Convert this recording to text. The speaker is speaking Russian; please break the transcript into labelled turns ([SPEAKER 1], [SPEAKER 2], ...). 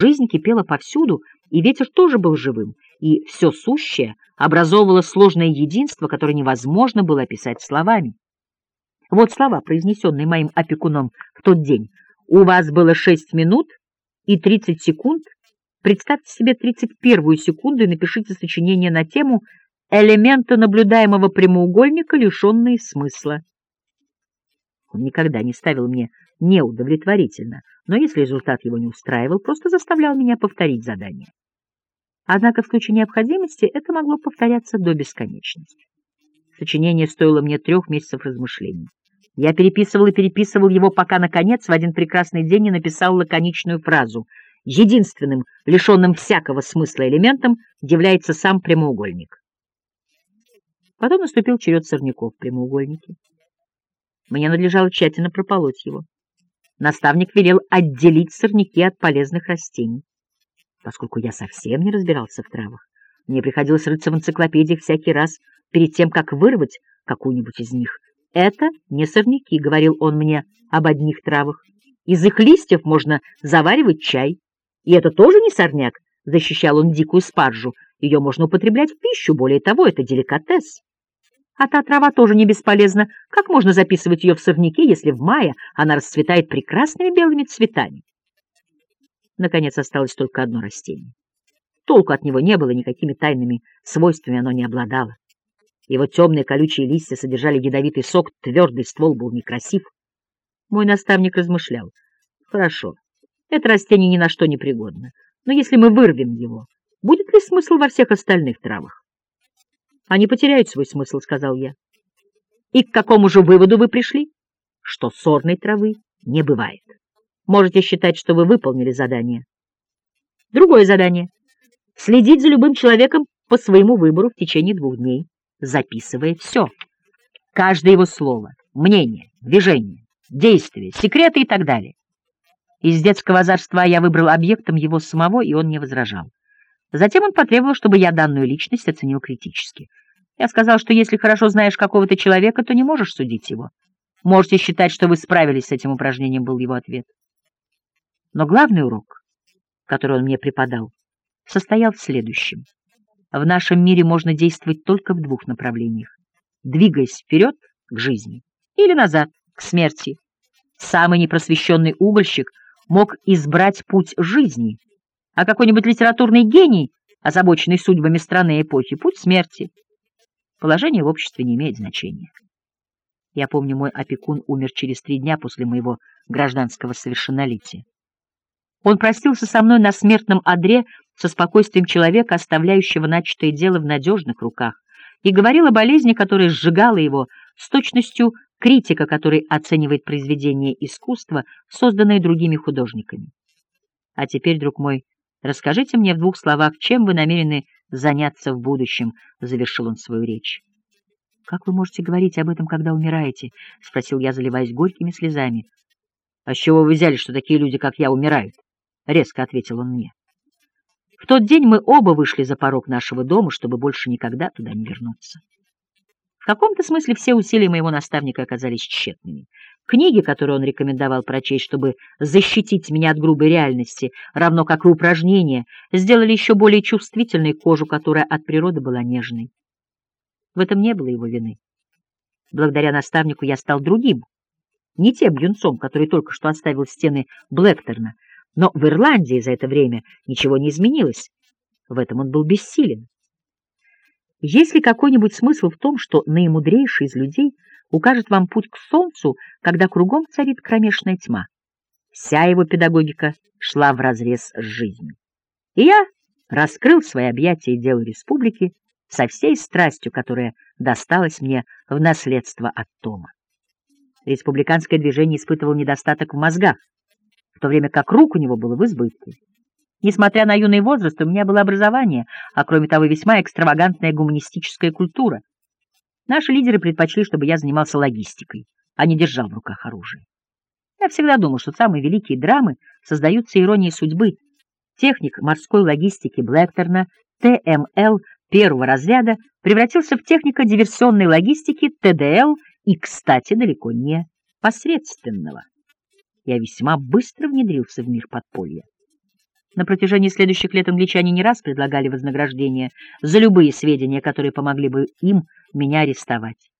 [SPEAKER 1] Жизнь кипела повсюду, и ветер тоже был живым, и все сущее образовывало сложное единство, которое невозможно было описать словами. Вот слова, произнесенные моим опекуном в тот день. «У вас было шесть минут и тридцать секунд. Представьте себе тридцать первую секунду и напишите сочинение на тему «Элементы наблюдаемого прямоугольника, лишенные смысла». Он никогда не ставил мне неудовлетворительно, но если результат его не устраивал, просто заставлял меня повторить задание. Однако в случае необходимости это могло повторяться до бесконечности. Сочинение стоило мне трех месяцев размышлений. Я переписывал и переписывал его, пока, наконец, в один прекрасный день не написал лаконичную фразу «Единственным, лишенным всякого смысла элементом, является сам прямоугольник». Потом наступил черед сорняков в прямоугольнике. Мне надлежало тщательно прополоть его. Наставник велел отделить сорняки от полезных растений. Поскольку я совсем не разбирался в травах, мне приходилось рыться в энциклопедиях всякий раз перед тем, как вырвать какую-нибудь из них. «Это не сорняки», — говорил он мне об одних травах. «Из их листьев можно заваривать чай. И это тоже не сорняк», — защищал он дикую спаржу. «Ее можно употреблять в пищу, более того, это деликатес». А та трава тоже не бесполезна. Как можно записывать ее в сорняки, если в мае она расцветает прекрасными белыми цветами? Наконец осталось только одно растение. Толку от него не было, никакими тайными свойствами оно не обладало. Его темные колючие листья содержали ядовитый сок, твердый ствол был некрасив. Мой наставник размышлял. Хорошо, это растение ни на что не пригодно, но если мы вырвем его, будет ли смысл во всех остальных травах? Они потеряют свой смысл, — сказал я. И к какому же выводу вы пришли? Что сорной травы не бывает. Можете считать, что вы выполнили задание. Другое задание — следить за любым человеком по своему выбору в течение двух дней, записывая все. Каждое его слово, мнение, движение, действие, секреты и так далее. Из детского озорства я выбрал объектом его самого, и он не возражал. Затем он потребовал, чтобы я данную личность оценил критически. Я сказал, что если хорошо знаешь какого-то человека, то не можешь судить его. Можете считать, что вы справились с этим упражнением, был его ответ. Но главный урок, который он мне преподал, состоял в следующем. В нашем мире можно действовать только в двух направлениях. Двигаясь вперед к жизни или назад к смерти. Самый непросвещенный угольщик мог избрать путь жизни, а какой-нибудь литературный гений, озабоченный судьбами страны и эпохи, путь смерти. Положение в обществе не имеет значения. Я помню, мой опекун умер через три дня после моего гражданского совершеннолетия. Он простился со мной на смертном одре со спокойствием человека, оставляющего начатое дело в надежных руках, и говорил о болезни, которая сжигала его, с точностью критика, который оценивает произведение искусства, созданное другими художниками. А теперь, друг мой, Расскажите мне в двух словах, чем вы намерены заняться в будущем, — завершил он свою речь. — Как вы можете говорить об этом, когда умираете? — спросил я, заливаясь горькими слезами. — А с чего вы взяли, что такие люди, как я, умирают? — резко ответил он мне. В тот день мы оба вышли за порог нашего дома, чтобы больше никогда туда не вернуться. В каком-то смысле все усилия моего наставника оказались тщетными. Книги, которые он рекомендовал прочесть, чтобы защитить меня от грубой реальности, равно как и упражнения, сделали еще более чувствительной кожу, которая от природы была нежной. В этом не было его вины. Благодаря наставнику я стал другим, не тем юнцом, который только что оставил стены Блэкторна, но в Ирландии за это время ничего не изменилось. В этом он был бессилен. Есть ли какой-нибудь смысл в том, что наимудрейший из людей — укажет вам путь к солнцу, когда кругом царит кромешная тьма. Вся его педагогика шла вразрез с жизнью. И я раскрыл свои объятия делу республики со всей страстью, которая досталась мне в наследство от Тома. Республиканское движение испытывало недостаток в мозгах, в то время как рук у него было в избытке. Несмотря на юный возраст, у меня было образование, а кроме того весьма экстравагантная гуманистическая культура. Наши лидеры предпочли, чтобы я занимался логистикой, а не держал в руках оружие. Я всегда думал, что самые великие драмы создаются иронией судьбы. Техник морской логистики Блэкторна, ТМЛ первого разряда, превратился в техника диверсионной логистики ТДЛ и, кстати, далеко не посредственного. Я весьма быстро внедрился в мир подполья. На протяжении следующих лет англичане не раз предлагали вознаграждение за любые сведения, которые помогли бы им меня арестовать.